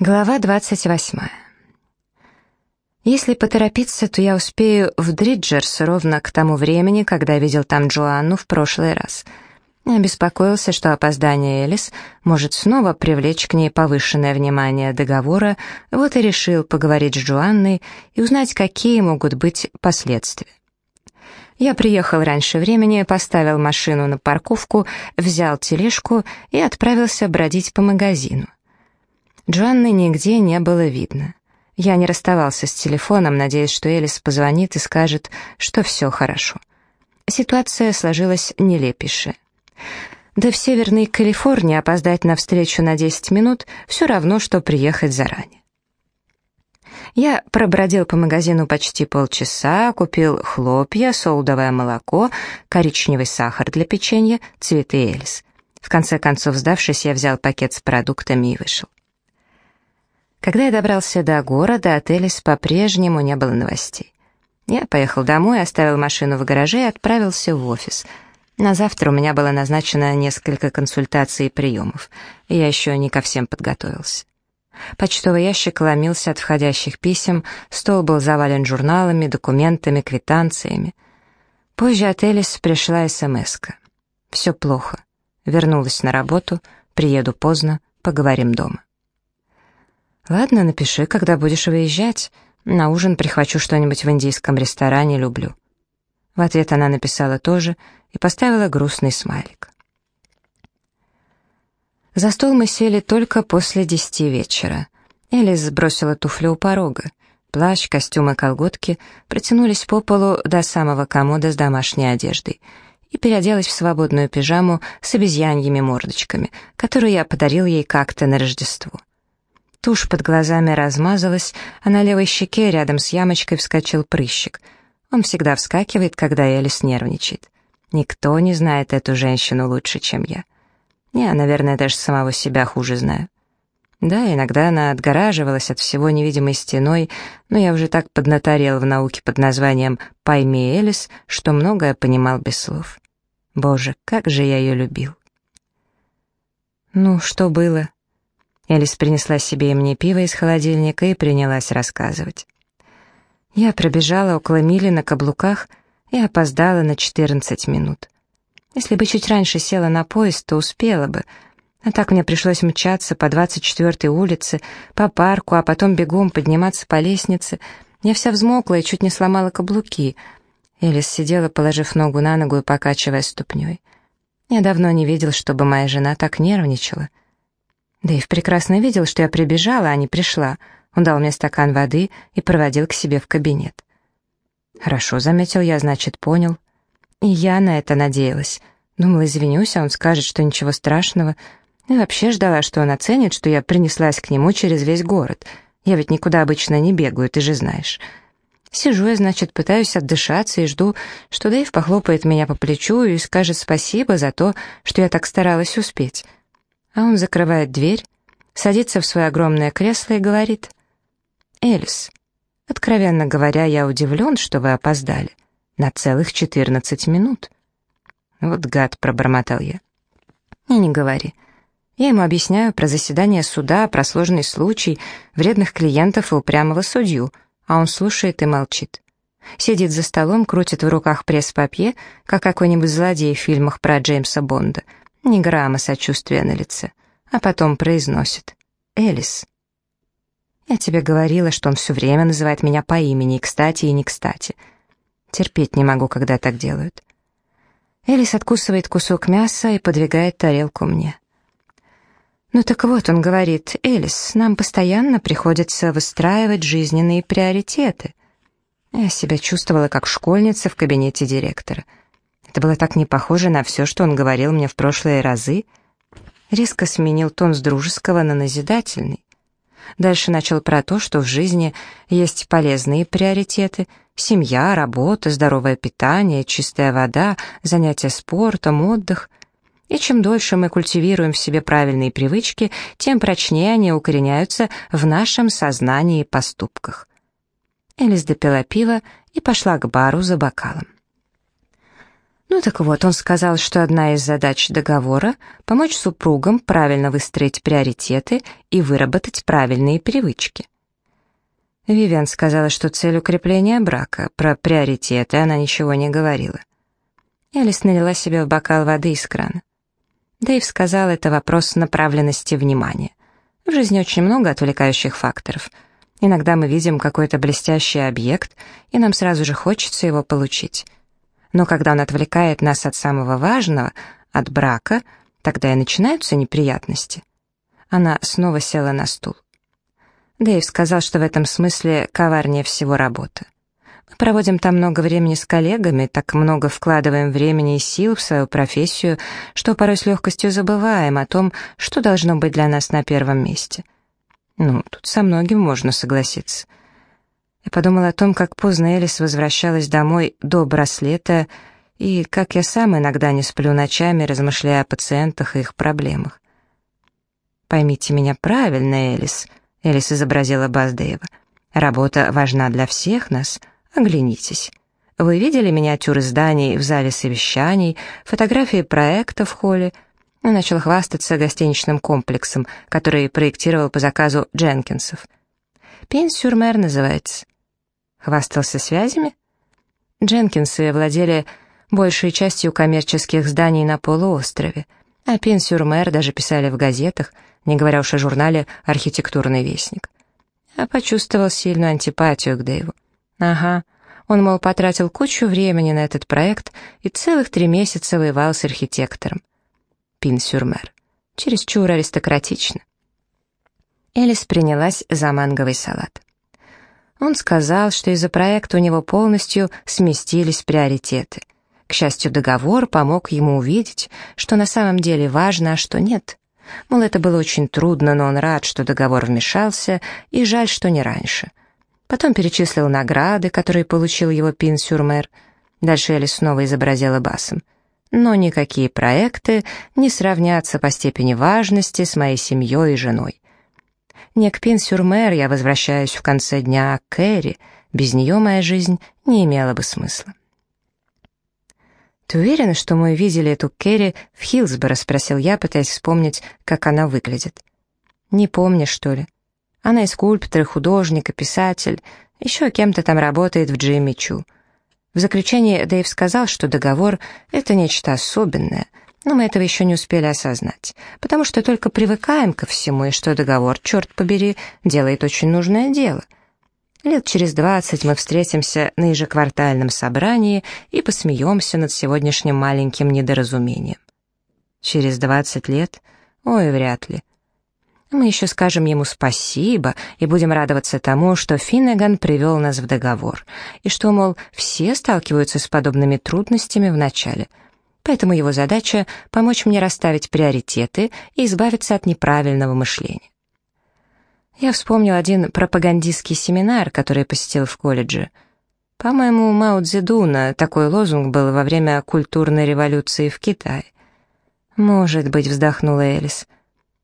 Глава 28. Если поторопиться, то я успею в Дриджерс ровно к тому времени, когда видел там Джоанну в прошлый раз. Я беспокоился, что опоздание Элис может снова привлечь к ней повышенное внимание договора, вот и решил поговорить с Джоанной и узнать, какие могут быть последствия. Я приехал раньше времени, поставил машину на парковку, взял тележку и отправился бродить по магазину. Джоанны нигде не было видно. Я не расставался с телефоном, надеясь, что Элис позвонит и скажет, что все хорошо. Ситуация сложилась нелепейшая. Да в Северной Калифорнии опоздать на встречу на 10 минут все равно, что приехать заранее. Я пробродил по магазину почти полчаса, купил хлопья, солдовое молоко, коричневый сахар для печенья, цветы Элис. В конце концов, сдавшись, я взял пакет с продуктами и вышел. Когда я добрался до города, от Элис по-прежнему не было новостей. Я поехал домой, оставил машину в гараже и отправился в офис. На завтра у меня было назначено несколько консультаций и приемов, и я еще не ко всем подготовился. Почтовый ящик ломился от входящих писем, стол был завален журналами, документами, квитанциями. Позже от Элис пришла смс -ка. «Все плохо. Вернулась на работу, приеду поздно, поговорим дома». «Ладно, напиши, когда будешь выезжать. На ужин прихвачу что-нибудь в индийском ресторане, люблю». В ответ она написала тоже и поставила грустный смайлик. За стол мы сели только после десяти вечера. Элис сбросила туфли у порога. Плащ, костюм и колготки протянулись по полу до самого комода с домашней одеждой и переоделась в свободную пижаму с обезьяньими мордочками, которую я подарил ей как-то на Рождество. Тушь под глазами размазалась, а на левой щеке рядом с ямочкой вскочил прыщик. Он всегда вскакивает, когда Элис нервничает. Никто не знает эту женщину лучше, чем я. Я, наверное, даже самого себя хуже знаю. Да, иногда она отгораживалась от всего невидимой стеной, но я уже так поднаторел в науке под названием «Пойми, Элис», что многое понимал без слов. Боже, как же я ее любил. «Ну, что было?» Элис принесла себе и мне пиво из холодильника и принялась рассказывать. Я пробежала около мили на каблуках и опоздала на 14 минут. Если бы чуть раньше села на поезд, то успела бы. А так мне пришлось мчаться по 24-й улице, по парку, а потом бегом подниматься по лестнице. Я вся взмокла и чуть не сломала каблуки. Элис сидела, положив ногу на ногу и покачивая ступней. Я давно не видел, чтобы моя жена так нервничала. Дэйв прекрасно видел, что я прибежала, а не пришла. Он дал мне стакан воды и проводил к себе в кабинет. «Хорошо», — заметил я, значит, понял. И я на это надеялась. Думала, извинюсь, а он скажет, что ничего страшного. И вообще ждала, что он оценит, что я принеслась к нему через весь город. Я ведь никуда обычно не бегаю, ты же знаешь. Сижу я, значит, пытаюсь отдышаться и жду, что Дэйв похлопает меня по плечу и скажет спасибо за то, что я так старалась успеть. А он закрывает дверь, садится в свое огромное кресло и говорит, «Элис, откровенно говоря, я удивлен, что вы опоздали. На целых четырнадцать минут». «Вот гад», — пробормотал я. «И не говори. Я ему объясняю про заседание суда, про сложный случай, вредных клиентов и упрямого судью, а он слушает и молчит. Сидит за столом, крутит в руках пресс-папье, как какой-нибудь злодей в фильмах про Джеймса Бонда — ни грамма сочувствия на лице, а потом произносит «Элис». Я тебе говорила, что он все время называет меня по имени, и кстати, и не кстати. Терпеть не могу, когда так делают. Элис откусывает кусок мяса и подвигает тарелку мне. «Ну так вот», — он говорит, — «Элис, нам постоянно приходится выстраивать жизненные приоритеты». Я себя чувствовала как школьница в кабинете директора — это было так не похоже на все, что он говорил мне в прошлые разы. Резко сменил тон с дружеского на назидательный. Дальше начал про то, что в жизни есть полезные приоритеты — семья, работа, здоровое питание, чистая вода, занятия спортом, отдых. И чем дольше мы культивируем в себе правильные привычки, тем прочнее они укореняются в нашем сознании и поступках. Элис допила пиво и пошла к бару за бокалом. Ну так вот, он сказал, что одна из задач договора — помочь супругам правильно выстроить приоритеты и выработать правильные привычки. Вивиан сказала, что цель укрепления брака, про приоритеты она ничего не говорила. Элис налила себе в бокал воды из крана. Дэйв сказал, это вопрос направленности внимания. В жизни очень много отвлекающих факторов. Иногда мы видим какой-то блестящий объект, и нам сразу же хочется его получить. Но когда он отвлекает нас от самого важного, от брака, тогда и начинаются неприятности. Она снова села на стул. Дэйв сказал, что в этом смысле коварнее всего работа. Мы проводим там много времени с коллегами, так много вкладываем времени и сил в свою профессию, что порой с легкостью забываем о том, что должно быть для нас на первом месте. Ну, тут со многим можно согласиться. Я подумала о том, как поздно Элис возвращалась домой до браслета, и как я сам иногда не сплю ночами, размышляя о пациентах и их проблемах. «Поймите меня правильно, Элис», — Элис изобразила Баздеева. «Работа важна для всех нас. Оглянитесь. Вы видели миниатюры зданий в зале совещаний, фотографии проекта в холле?» Он начал хвастаться гостиничным комплексом, который проектировал по заказу Дженкинсов. «Пенсюрмер» называется. Хвастался связями? Дженкинсы владели большей частью коммерческих зданий на полуострове, а Пенсюрмер даже писали в газетах, не говоря уж о журнале «Архитектурный вестник». А почувствовал сильную антипатию к Дэйву. Ага, он, мол, потратил кучу времени на этот проект и целых три месяца воевал с архитектором. Пинсюрмер. Чересчур аристократично. Элис принялась за манговый салат. Он сказал, что из-за проекта у него полностью сместились приоритеты. К счастью, договор помог ему увидеть, что на самом деле важно, а что нет. Мол, это было очень трудно, но он рад, что договор вмешался, и жаль, что не раньше. Потом перечислил награды, которые получил его пинсюрмер. Дальше Элли снова изобразила басом. Но никакие проекты не сравнятся по степени важности с моей семьей и женой. Не к Пин-Сюрмер я возвращаюсь в конце дня, а к Кэрри. Без нее моя жизнь не имела бы смысла. «Ты уверена, что мы видели эту Кэрри в Хилсборо?» — спросил я, пытаясь вспомнить, как она выглядит. «Не помнишь, что ли? Она и скульптор, и художник, и писатель. Еще кем-то там работает в Джимми Чу». В заключение Дэйв сказал, что договор — это нечто особенное — но мы этого еще не успели осознать, потому что только привыкаем ко всему, и что договор, черт побери, делает очень нужное дело. Лет через двадцать мы встретимся на ежеквартальном собрании и посмеемся над сегодняшним маленьким недоразумением. Через двадцать лет? Ой, вряд ли. Мы еще скажем ему спасибо и будем радоваться тому, что Финнеган привел нас в договор, и что, мол, все сталкиваются с подобными трудностями в начале — поэтому его задача — помочь мне расставить приоритеты и избавиться от неправильного мышления. Я вспомнил один пропагандистский семинар, который посетил в колледже. По-моему, у Мао Цзэдуна такой лозунг был во время культурной революции в Китае. «Может быть», — вздохнула Элис.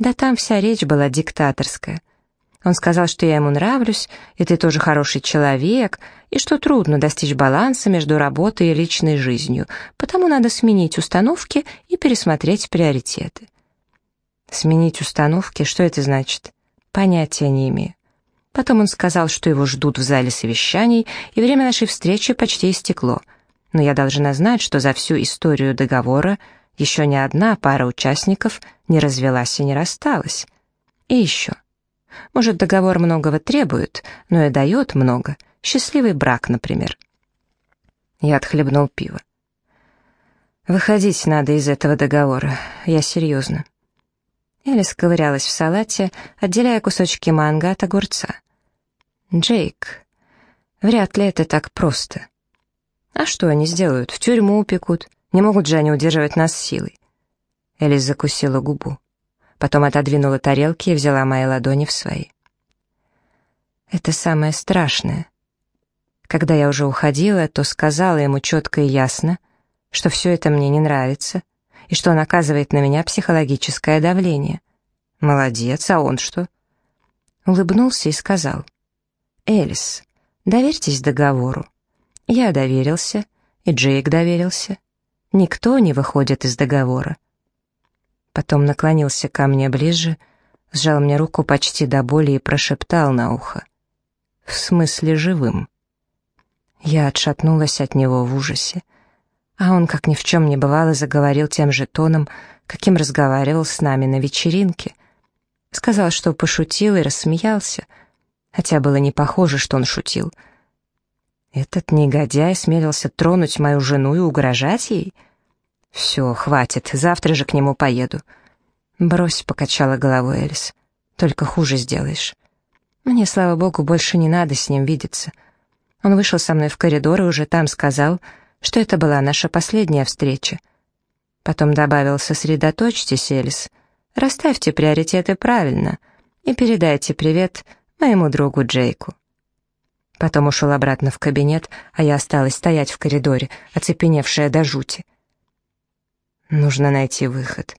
«Да там вся речь была диктаторская. Он сказал, что я ему нравлюсь, и ты тоже хороший человек, и что трудно достичь баланса между работой и личной жизнью, потому надо сменить установки и пересмотреть приоритеты. Сменить установки, что это значит? Понятия не имею. Потом он сказал, что его ждут в зале совещаний, и время нашей встречи почти истекло. Но я должна знать, что за всю историю договора еще ни одна пара участников не развелась и не рассталась. И еще. Может, договор многого требует, но и дает много. Счастливый брак, например. Я отхлебнул пиво. Выходить надо из этого договора. Я серьезно. Элис ковырялась в салате, отделяя кусочки манго от огурца. «Джейк, вряд ли это так просто. А что они сделают? В тюрьму упекут. Не могут же они удерживать нас силой». Элис закусила губу потом отодвинула тарелки и взяла мои ладони в свои. Это самое страшное. Когда я уже уходила, то сказала ему четко и ясно, что все это мне не нравится, и что он оказывает на меня психологическое давление. Молодец, а он что? Улыбнулся и сказал, «Элис, доверьтесь договору». Я доверился, и Джейк доверился. Никто не выходит из договора. Потом наклонился ко мне ближе, сжал мне руку почти до боли и прошептал на ухо. «В смысле живым?» Я отшатнулась от него в ужасе. А он, как ни в чем не бывало, заговорил тем же тоном, каким разговаривал с нами на вечеринке. Сказал, что пошутил и рассмеялся, хотя было не похоже, что он шутил. Этот негодяй смелился тронуть мою жену и угрожать ей? «Все, хватит, завтра же к нему поеду». «Брось», — покачала головой Элис, — «только хуже сделаешь». Мне, слава богу, больше не надо с ним видеться. Он вышел со мной в коридор и уже там сказал, что это была наша последняя встреча. Потом добавил «Сосредоточьтесь, Элис, расставьте приоритеты правильно и передайте привет моему другу Джейку». Потом ушел обратно в кабинет, а я осталась стоять в коридоре, оцепеневшая до жути. Нужно найти выход.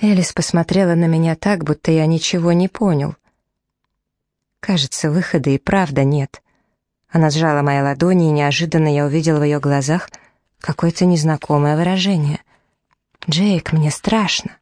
Элис посмотрела на меня так, будто я ничего не понял. Кажется, выхода и правда нет. Она сжала мои ладони, и неожиданно я увидел в ее глазах какое-то незнакомое выражение. «Джейк, мне страшно».